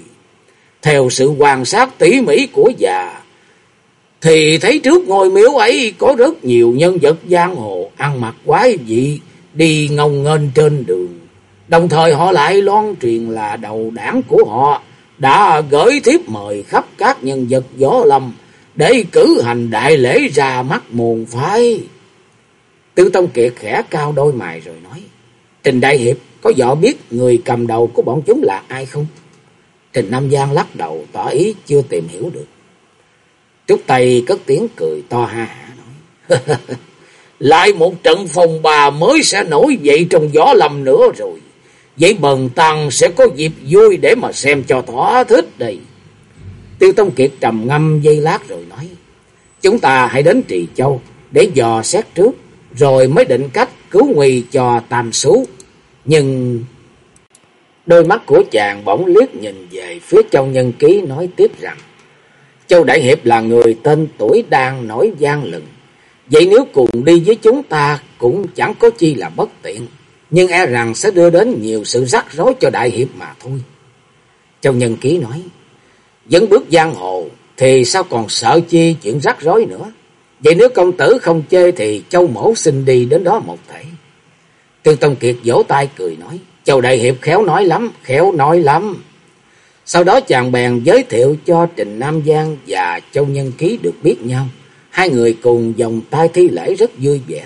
Theo sự quan sát tỉ mỉ của già, thì thấy trước ngôi miếu ấy có rất nhiều nhân vật giang hồ ăn mặc quái dị đi ngông nghênh trên đường. Đồng thời họ lại loan truyền là đầu đảng của họ đã gửi thiếp mời khắp các nhân vật gió lâm để cử hành đại lễ ra mắt môn phái. Tư Tông Kiệt khẽ cao đôi mày rồi nói, Trình Đại Hiệp có dọ biết người cầm đầu của bọn chúng là ai không? Trình Nam Giang lắc đầu tỏ ý chưa tìm hiểu được. Trúc Tây cất tiếng cười to ha hả nói, Lại một trận phòng bà mới sẽ nổi dậy trong gió lâm nữa rồi. Vậy bần tăng sẽ có dịp vui để mà xem cho thỏa thích đây. Tiêu Tông Kiệt trầm ngâm giây lát rồi nói. Chúng ta hãy đến Trì Châu để dò xét trước. Rồi mới định cách cứu nguy cho tam Sú nhưng đôi mắt của chàng bỗng liếc nhìn về phía Châu Nhân Ký nói tiếp rằng. Châu Đại Hiệp là người tên tuổi đang nổi gian lừng. Vậy nếu cùng đi với chúng ta cũng chẳng có chi là bất tiện. Nhưng e rằng sẽ đưa đến nhiều sự rắc rối cho Đại Hiệp mà thôi. Châu Nhân Ký nói. Dẫn bước giang hồ thì sao còn sợ chi chuyện rắc rối nữa. Vậy nếu công tử không chê thì châu mổ xin đi đến đó một thể. Trương Tông Kiệt vỗ tay cười nói. Châu Đại Hiệp khéo nói lắm, khéo nói lắm. Sau đó chàng bèn giới thiệu cho Trình Nam Giang và Châu Nhân Ký được biết nhau. Hai người cùng dòng tay thi lễ rất vui vẻ.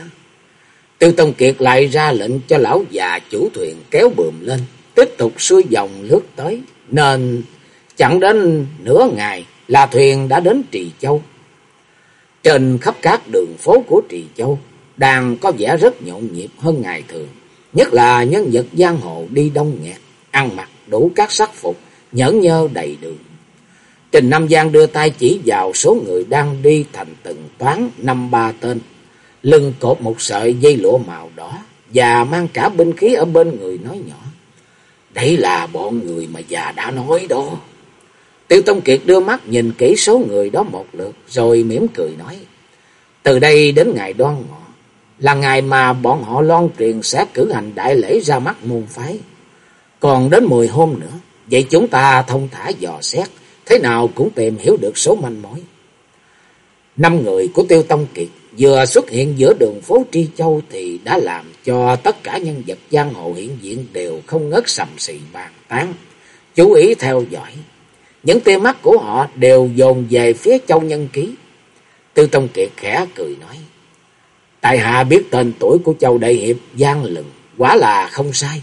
Tiêu Tông Kiệt lại ra lệnh cho lão già chủ thuyền kéo bườm lên, tiếp tục xuôi dòng lướt tới, nên chẳng đến nửa ngày là thuyền đã đến Trì Châu. Trên khắp các đường phố của Trì Châu đang có vẻ rất nhộn nhịp hơn ngày thường, nhất là nhân vật giang hồ đi đông nghẹt, ăn mặc đủ các sắc phục, nhẫn nhơ đầy đường. Trình Nam Giang đưa tay chỉ vào số người đang đi thành từng toán năm ba tên, lưng cột một sợi dây lụa màu đỏ và mang cả binh khí ở bên người nói nhỏ. Đây là bọn người mà già đã nói đó. Tiêu Tông Kiệt đưa mắt nhìn kỹ số người đó một lượt rồi mỉm cười nói. Từ đây đến ngày đoan ngọ là ngày mà bọn họ loan truyền sẽ cử hành đại lễ ra mắt môn phái. Còn đến mười hôm nữa, vậy chúng ta thông thả dò xét, thế nào cũng tìm hiểu được số manh mối. Năm người của Tiêu Tông Kiệt vừa xuất hiện giữa đường phố Tri Châu thì đã làm cho tất cả nhân vật giang hồ hiện diện đều không ngớt sầm xì bàn tán, chú ý theo dõi. Những tia mắt của họ đều dồn về phía Châu Nhân Ký. Tiêu Tông Kiệt khẽ cười nói. Tại hạ biết tên tuổi của Châu Đại Hiệp gian lừng, quá là không sai.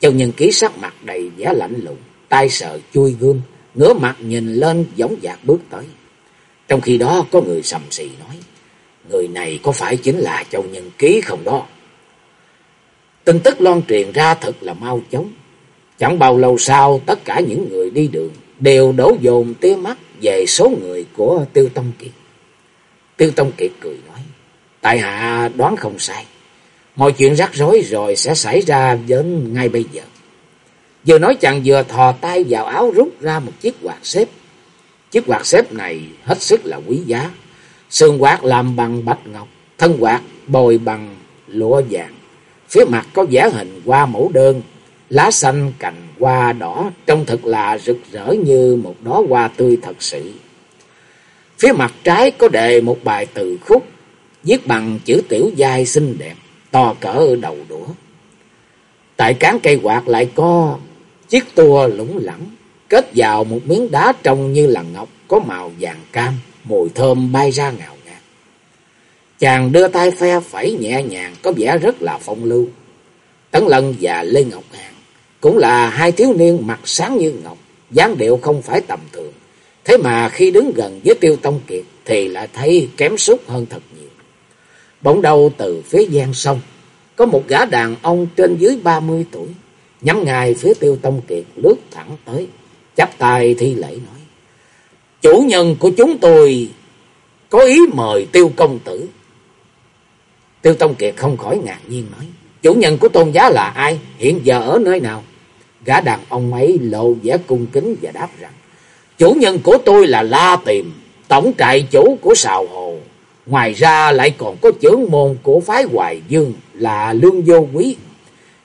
Châu Nhân Ký sắc mặt đầy vẻ lạnh lùng, tay sợ chui gươm, ngửa mặt nhìn lên giống dạc bước tới. Trong khi đó có người sầm xì nói, người này có phải chính là Châu Nhân Ký không đó? Tin tức loan truyền ra thật là mau chóng. Chẳng bao lâu sau, tất cả những người đi đường đều đổ dồn tia mắt về số người của Tiêu Tông Kiệt. Tiêu Tông Kiệt cười nói. Tại hạ đoán không sai. Mọi chuyện rắc rối rồi sẽ xảy ra đến ngay bây giờ. Vừa nói chàng vừa thò tay vào áo rút ra một chiếc quạt xếp. Chiếc quạt xếp này hết sức là quý giá. Sườn quạt làm bằng bạch ngọc, thân quạt bồi bằng lụa vàng. Phía mặt có vẽ hình hoa mẫu đơn, lá xanh cành hoa đỏ trông thật là rực rỡ như một đóa hoa tươi thật sự. Phía mặt trái có đề một bài từ khúc, viết bằng chữ tiểu dai xinh đẹp, to cỡ đầu đũa. Tại cán cây quạt lại có chiếc tua lủng lẳng, kết vào một miếng đá trông như là ngọc, có màu vàng cam, mùi thơm bay ra ngào ngạt. Chàng đưa tay phe phẩy nhẹ nhàng, có vẻ rất là phong lưu. Tấn Lân và Lê Ngọc Hàn cũng là hai thiếu niên mặt sáng như ngọc, dáng điệu không phải tầm thường. Thế mà khi đứng gần với Tiêu Tông Kiệt thì lại thấy kém sút hơn thật nhiều. Bỗng đầu từ phía gian sông, có một gã đàn ông trên dưới ba mươi tuổi, nhắm ngay phía Tiêu Tông Kiệt lướt thẳng tới, chắp tay thi lễ nói. Chủ nhân của chúng tôi có ý mời Tiêu Công Tử. Tiêu Tông Kiệt không khỏi ngạc nhiên nói. Chủ nhân của tôn giá là ai? Hiện giờ ở nơi nào? Gã đàn ông ấy lộ vẻ cung kính và đáp rằng. Chủ nhân của tôi là La Tiềm, tổng trại chủ của Sào Hồ. Ngoài ra lại còn có trưởng môn của phái Hoài Dương là Lương Vô Quý.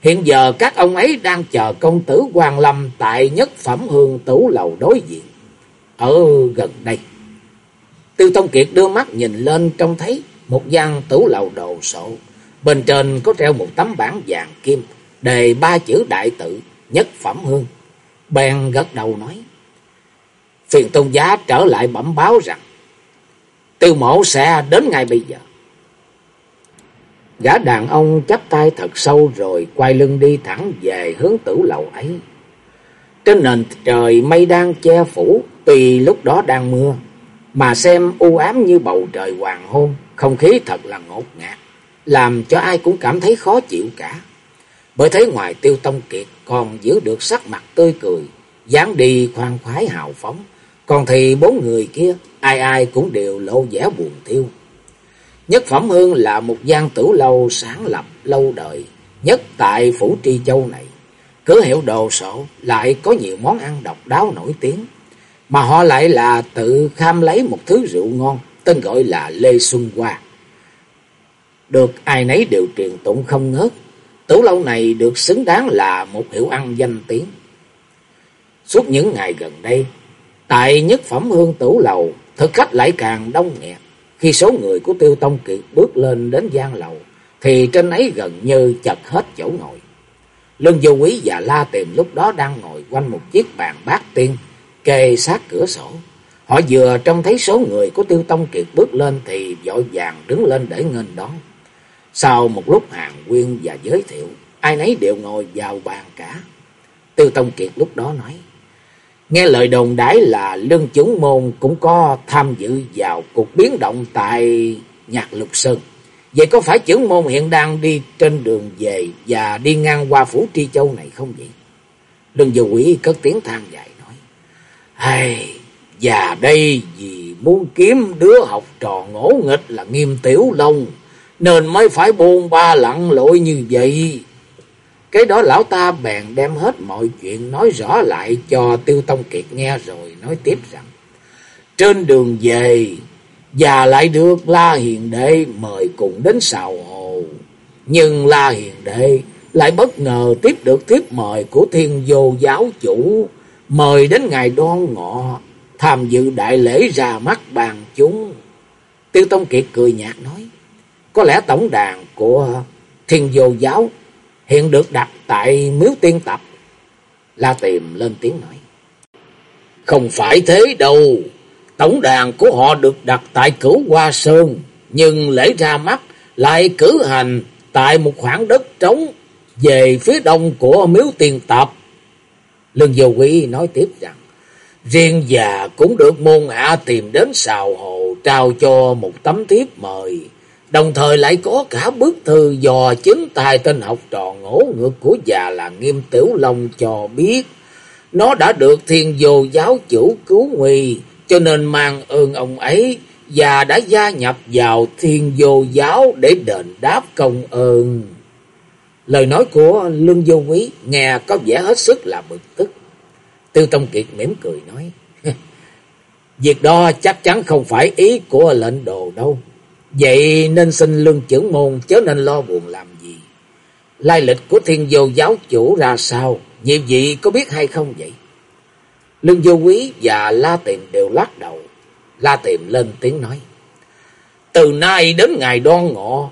Hiện giờ các ông ấy đang chờ công tử Hoàng Lâm tại nhất phẩm hương tủ lầu đối diện. Ở gần đây. Tiêu Tông Kiệt đưa mắt nhìn lên trông thấy một gian tủ lầu đồ sộ. Bên trên có treo một tấm bảng vàng kim, đề ba chữ đại tự, nhất phẩm hương. Bèn gật đầu nói. Phiền tôn giá trở lại bẩm báo rằng, tiêu mộ sẽ đến ngay bây giờ. Gã đàn ông chắp tay thật sâu rồi quay lưng đi thẳng về hướng tử lầu ấy. Trên nền trời mây đang che phủ, tuy lúc đó đang mưa, mà xem u ám như bầu trời hoàng hôn, không khí thật là ngột ngạt làm cho ai cũng cảm thấy khó chịu cả. Bởi thấy ngoài tiêu tông kiệt còn giữ được sắc mặt tươi cười, dáng đi khoan khoái hào phóng. Còn thì bốn người kia, ai ai cũng đều lộ vẻ buồn thiêu. Nhất Phẩm Hương là một gian tử lâu sáng lập lâu đời, nhất tại Phủ Tri Châu này. Cửa hiệu đồ sộ lại có nhiều món ăn độc đáo nổi tiếng, mà họ lại là tự kham lấy một thứ rượu ngon, tên gọi là Lê Xuân Hoa được ai nấy đều truyền tụng không ngớt. tử lâu này được xứng đáng là một hiệu ăn danh tiếng. Suốt những ngày gần đây, tại nhất phẩm hương tủ lầu, thực khách lại càng đông nghẹt. Khi số người của Tiêu Tông Kiệt bước lên đến gian lầu, thì trên ấy gần như chật hết chỗ ngồi. Lương Vô Quý và La Tiềm lúc đó đang ngồi quanh một chiếc bàn bát tiên, kề sát cửa sổ. Họ vừa trông thấy số người của Tiêu Tông Kiệt bước lên thì vội vàng đứng lên để nghênh đón. Sau một lúc hàng quyên và giới thiệu, ai nấy đều ngồi vào bàn cả. tiêu Tông Kiệt lúc đó nói, nghe lời đồn đãi là lương chứng môn cũng có tham dự vào cuộc biến động tại Nhạc Lục Sơn. Vậy có phải trưởng môn hiện đang đi trên đường về và đi ngang qua phủ Tri Châu này không vậy? Lương Vô Quỷ cất tiếng than dài nói, Hay, và đây vì muốn kiếm đứa học trò ngỗ nghịch là nghiêm tiểu long nên mới phải buông ba lặn lội như vậy. Cái đó lão ta bèn đem hết mọi chuyện nói rõ lại cho Tiêu Tông Kiệt nghe rồi nói tiếp rằng. Trên đường về, và lại được La Hiền Đệ mời cùng đến sào hồ. Nhưng La Hiền Đệ lại bất ngờ tiếp được tiếp mời của thiên vô giáo chủ, mời đến ngày đoan ngọ, tham dự đại lễ ra mắt bàn chúng. Tiêu Tông Kiệt cười nhạt nói, có lẽ tổng đàn của thiên vô giáo hiện được đặt tại miếu tiên tập. La tìm lên tiếng nói. Không phải thế đâu. Tổng đàn của họ được đặt tại cửu Hoa Sơn. Nhưng lễ ra mắt lại cử hành tại một khoảng đất trống về phía đông của miếu tiên tập. Lương Vô Quý nói tiếp rằng. Riêng già cũng được môn hạ tìm đến xào hồ trao cho một tấm thiếp mời. Đồng thời lại có cả bức thư dò chứng tài tên học trò ngỗ ngược của già là Nghiêm Tiểu Long cho biết. Nó đã được thiên vô giáo chủ cứu nguy, cho nên mang ơn ông ấy và đã gia nhập vào thiên vô giáo để đền đáp công ơn. Lời nói của Lương Vô Quý nghe có vẻ hết sức là bực tức. Tiêu Tông Kiệt mỉm cười nói. Việc đó chắc chắn không phải ý của lệnh đồ đâu. Vậy nên xin lương trưởng môn chớ nên lo buồn làm gì. Lai lịch của thiên vô giáo chủ ra sao? Nhiệm vị có biết hay không vậy? Lương vô quý và La Tiệm đều lắc đầu. La Tiệm lên tiếng nói. Từ nay đến ngày đoan ngọ,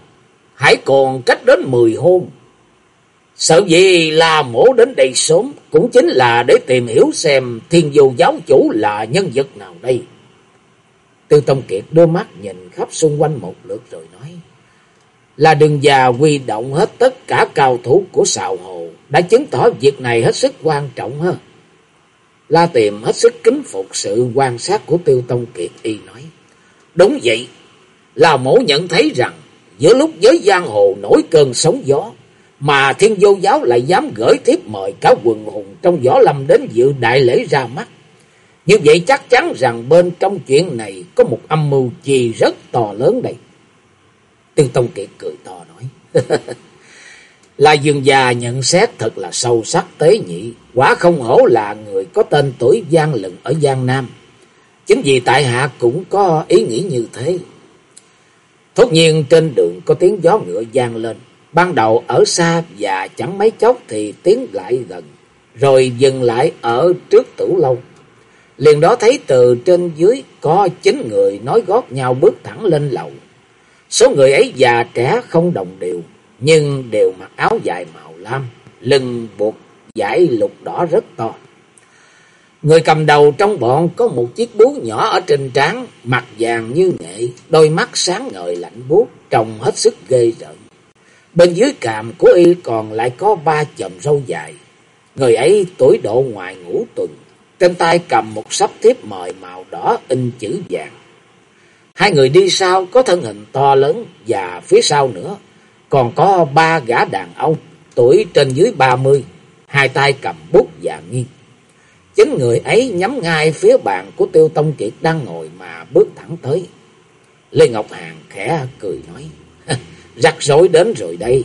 hãy còn cách đến mười hôm. Sợ gì là mổ đến đây sớm cũng chính là để tìm hiểu xem thiên vô giáo chủ là nhân vật nào đây. Tư Tông Kiệt đưa mắt nhìn khắp xung quanh một lượt rồi nói. Là đường già quy động hết tất cả cao thủ của xào hồ. Đã chứng tỏ việc này hết sức quan trọng ha. La tìm hết sức kính phục sự quan sát của Tiêu Tông Kiệt y nói. Đúng vậy. Là mổ nhận thấy rằng giữa lúc giới giang hồ nổi cơn sóng gió, mà thiên vô giáo lại dám gửi thiếp mời cả quần hùng trong gió lâm đến dự đại lễ ra mắt. Như vậy chắc chắn rằng bên trong chuyện này có một âm mưu gì rất to lớn đây. Tiêu Tông Kiệt cười to nói. là dương già nhận xét thật là sâu sắc tế nhị. Quả không hổ là người có tên tuổi gian lừng ở Giang Nam. Chính vì tại hạ cũng có ý nghĩ như thế. Thốt nhiên trên đường có tiếng gió ngựa gian lên. Ban đầu ở xa và chẳng mấy chốc thì tiến lại gần. Rồi dừng lại ở trước tủ lâu. Liền đó thấy từ trên dưới có chín người nói gót nhau bước thẳng lên lầu. Số người ấy già trẻ không đồng đều, nhưng đều mặc áo dài màu lam, lưng buộc dải lục đỏ rất to. Người cầm đầu trong bọn có một chiếc búa nhỏ ở trên trán, mặt vàng như nghệ, đôi mắt sáng ngời lạnh buốt, trông hết sức ghê rợn. Bên dưới càm của y còn lại có ba chòm râu dài. Người ấy tuổi độ ngoài ngũ tuần, trên tay cầm một sắp thiếp mời màu đỏ in chữ vàng. Hai người đi sau có thân hình to lớn và phía sau nữa còn có ba gã đàn ông tuổi trên dưới ba mươi, hai tay cầm bút và nghiêng. Chính người ấy nhắm ngay phía bàn của Tiêu Tông Kiệt đang ngồi mà bước thẳng tới. Lê Ngọc Hàn khẽ cười nói, rắc rối đến rồi đây.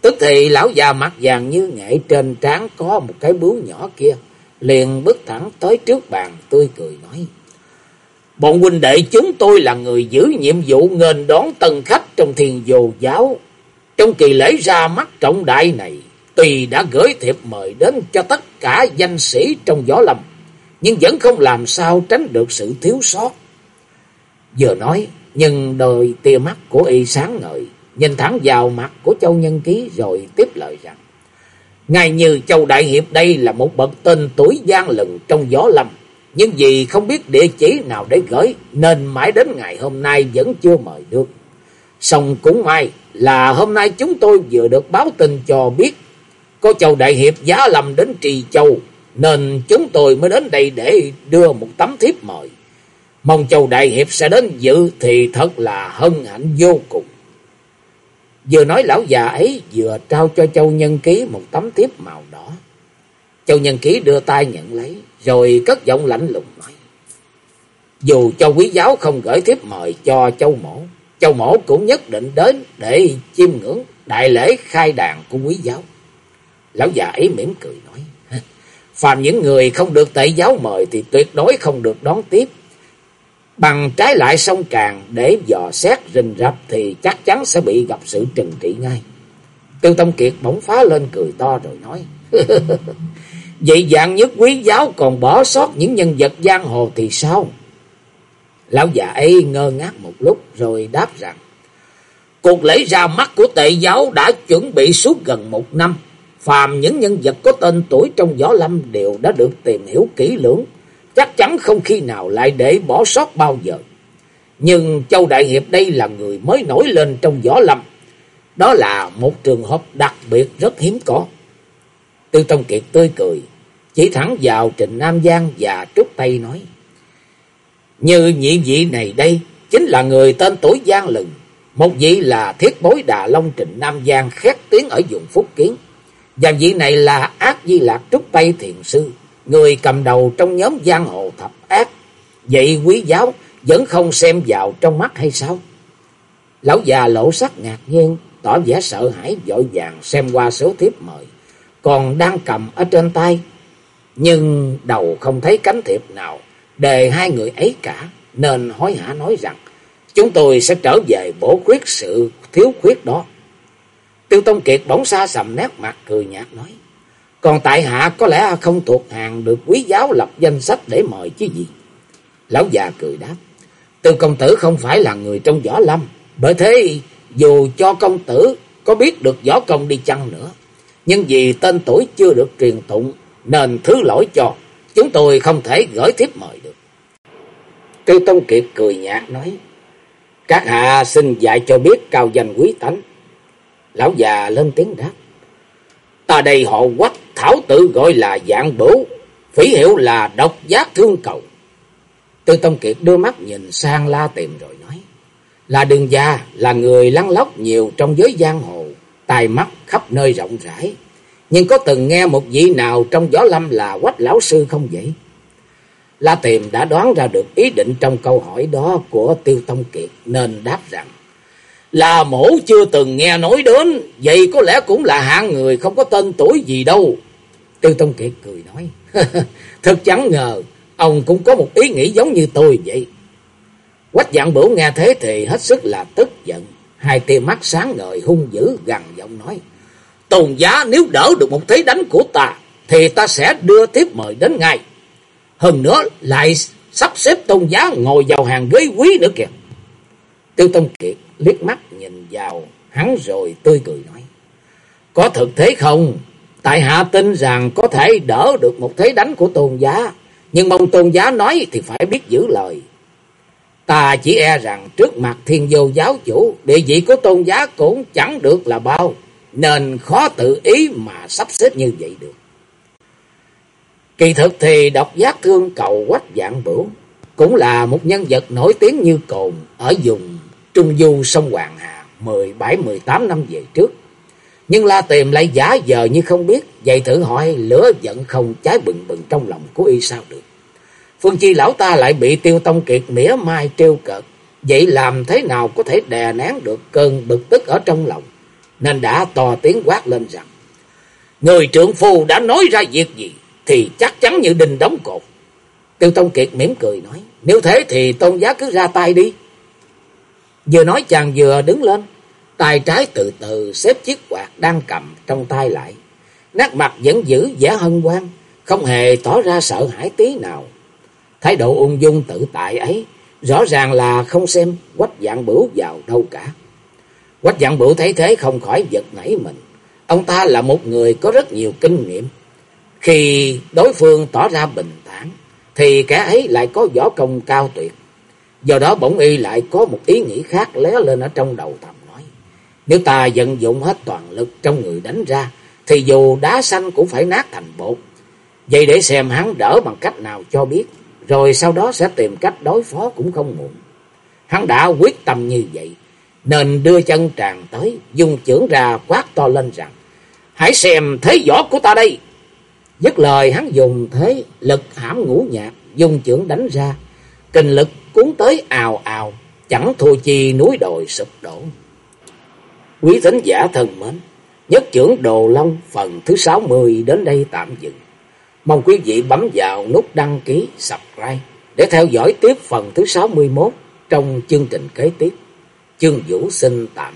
Tức thì lão già mặt vàng như nghệ trên trán có một cái bướu nhỏ kia, liền bước thẳng tới trước bàn tươi cười nói. Bọn huynh đệ chúng tôi là người giữ nhiệm vụ nghênh đón tân khách trong thiền dồ giáo. Trong kỳ lễ ra mắt trọng đại này, tùy đã gửi thiệp mời đến cho tất cả danh sĩ trong gió lâm, nhưng vẫn không làm sao tránh được sự thiếu sót. Vừa nói, nhưng đời tia mắt của y sáng ngời, nhìn thẳng vào mặt của Châu Nhân Ký rồi tiếp lời rằng, Ngài như Châu Đại Hiệp đây là một bậc tên tuổi gian lừng trong gió lầm nhưng vì không biết địa chỉ nào để gửi, nên mãi đến ngày hôm nay vẫn chưa mời được. Xong cũng may là hôm nay chúng tôi vừa được báo tin cho biết, có Châu Đại Hiệp giá lầm đến Trì Châu, nên chúng tôi mới đến đây để đưa một tấm thiếp mời. Mong Châu Đại Hiệp sẽ đến dự thì thật là hân hạnh vô cùng. Vừa nói lão già ấy vừa trao cho Châu Nhân Ký một tấm thiếp màu đỏ. Châu Nhân Ký đưa tay nhận lấy, rồi cất giọng lạnh lùng nói. Dù Châu Quý Giáo không gửi thiếp mời cho Châu Mổ, Châu Mổ cũng nhất định đến để chiêm ngưỡng đại lễ khai đàn của Quý Giáo. Lão già ấy mỉm cười nói, phàm những người không được tệ giáo mời thì tuyệt đối không được đón tiếp. Bằng trái lại sông càng để dò xét rình rập thì chắc chắn sẽ bị gặp sự trừng trị ngay. Tiêu tông Kiệt bỗng phá lên cười to rồi nói. Vậy dạng nhất quý giáo còn bỏ sót những nhân vật giang hồ thì sao? Lão già ấy ngơ ngác một lúc rồi đáp rằng. Cuộc lễ ra mắt của tệ giáo đã chuẩn bị suốt gần một năm. Phàm những nhân vật có tên tuổi trong gió lâm đều đã được tìm hiểu kỹ lưỡng chắc chắn không khi nào lại để bỏ sót bao giờ. Nhưng Châu Đại Hiệp đây là người mới nổi lên trong gió lâm. Đó là một trường hợp đặc biệt rất hiếm có. Tư Tông Kiệt tươi cười, chỉ thẳng vào Trịnh Nam Giang và Trúc Tây nói. Như nhị vị này đây, chính là người tên tuổi Giang Lừng. Một vị là thiết bối Đà Long Trịnh Nam Giang khét tiếng ở vùng Phúc Kiến. Và vị này là ác di lạc Trúc Tây Thiền Sư người cầm đầu trong nhóm giang hồ thập ác. Vậy quý giáo vẫn không xem vào trong mắt hay sao? Lão già lỗ sắc ngạc nhiên, tỏ vẻ sợ hãi vội vàng xem qua số thiếp mời, còn đang cầm ở trên tay. Nhưng đầu không thấy cánh thiệp nào đề hai người ấy cả, nên hối hả nói rằng, chúng tôi sẽ trở về bổ khuyết sự thiếu khuyết đó. Tiêu Tông Kiệt bỗng xa sầm nét mặt cười nhạt nói, còn tại hạ có lẽ không thuộc hàng được quý giáo lập danh sách để mời chứ gì. Lão già cười đáp, Tiêu công tử không phải là người trong võ lâm, bởi thế dù cho công tử có biết được võ công đi chăng nữa, nhưng vì tên tuổi chưa được truyền tụng nên thứ lỗi cho, chúng tôi không thể gửi thiếp mời được. Tiêu Tông Kiệt cười nhạt nói, các hạ xin dạy cho biết cao danh quý tánh. Lão già lên tiếng đáp, ta đây họ quách thảo tự gọi là dạng bửu, phỉ hiệu là độc giác thương cầu. Tư Tông Kiệt đưa mắt nhìn sang la tìm rồi nói. Là đường gia, là người lăn lóc nhiều trong giới giang hồ, tài mắt khắp nơi rộng rãi. Nhưng có từng nghe một vị nào trong gió lâm là quách lão sư không vậy? La Tiềm đã đoán ra được ý định trong câu hỏi đó của Tiêu Tông Kiệt nên đáp rằng là mổ chưa từng nghe nói đến, vậy có lẽ cũng là hạng người không có tên tuổi gì đâu. Tiêu Tông Kiệt cười nói, thật chẳng ngờ, ông cũng có một ý nghĩ giống như tôi vậy. Quách dạng bửu nghe thế thì hết sức là tức giận, hai tia mắt sáng ngời hung dữ gằn giọng nói, Tôn giá nếu đỡ được một thế đánh của ta, thì ta sẽ đưa tiếp mời đến ngay. Hơn nữa lại sắp xếp tôn giá ngồi vào hàng ghế quý nữa kìa. Tiêu Tông Kiệt liếc mắt nhìn vào hắn rồi tươi cười nói. Có thực thế không? Tại hạ tin rằng có thể đỡ được một thế đánh của tôn giá. Nhưng mong tôn giá nói thì phải biết giữ lời. Ta chỉ e rằng trước mặt thiên vô giáo chủ, địa vị của tôn giá cũng chẳng được là bao. Nên khó tự ý mà sắp xếp như vậy được. Kỳ thực thì độc giác thương cầu quách dạng bửu cũng là một nhân vật nổi tiếng như cồn ở vùng Trung Du sông Hoàng Hà 17-18 năm về trước. Nhưng La Tìm lại giả giờ như không biết, vậy thử hỏi lửa giận không cháy bừng bừng trong lòng của y sao được. Phương Chi lão ta lại bị Tiêu Tông Kiệt mỉa mai trêu cợt, vậy làm thế nào có thể đè nén được cơn bực tức ở trong lòng, nên đã to tiếng quát lên rằng, Người trưởng phu đã nói ra việc gì, thì chắc chắn như đình đóng cột. Tiêu Tông Kiệt mỉm cười nói, nếu thế thì tôn giá cứ ra tay đi. Vừa nói chàng vừa đứng lên, tay trái từ từ xếp chiếc quạt đang cầm trong tay lại. Nét mặt vẫn giữ vẻ hân hoan, không hề tỏ ra sợ hãi tí nào. Thái độ ung dung tự tại ấy, rõ ràng là không xem quách dạng bửu vào đâu cả. Quách dạng bửu thấy thế không khỏi giật nảy mình. Ông ta là một người có rất nhiều kinh nghiệm. Khi đối phương tỏ ra bình thản, thì kẻ ấy lại có võ công cao tuyệt. Do đó bỗng y lại có một ý nghĩ khác lé lên ở trong đầu thầm. Nếu ta vận dụng hết toàn lực trong người đánh ra, thì dù đá xanh cũng phải nát thành bột. Vậy để xem hắn đỡ bằng cách nào cho biết, rồi sau đó sẽ tìm cách đối phó cũng không muộn. Hắn đã quyết tâm như vậy, nên đưa chân tràn tới, dùng chưởng ra quát to lên rằng, Hãy xem thế võ của ta đây! Dứt lời hắn dùng thế lực hãm ngũ nhạc, dùng chưởng đánh ra, kinh lực cuốn tới ào ào, chẳng thua chi núi đồi sụp đổ. Quý thính giả thân mến, nhất trưởng Đồ Long phần thứ 60 đến đây tạm dừng. Mong quý vị bấm vào nút đăng ký, subscribe để theo dõi tiếp phần thứ 61 trong chương trình kế tiếp. Chương Vũ xin tạm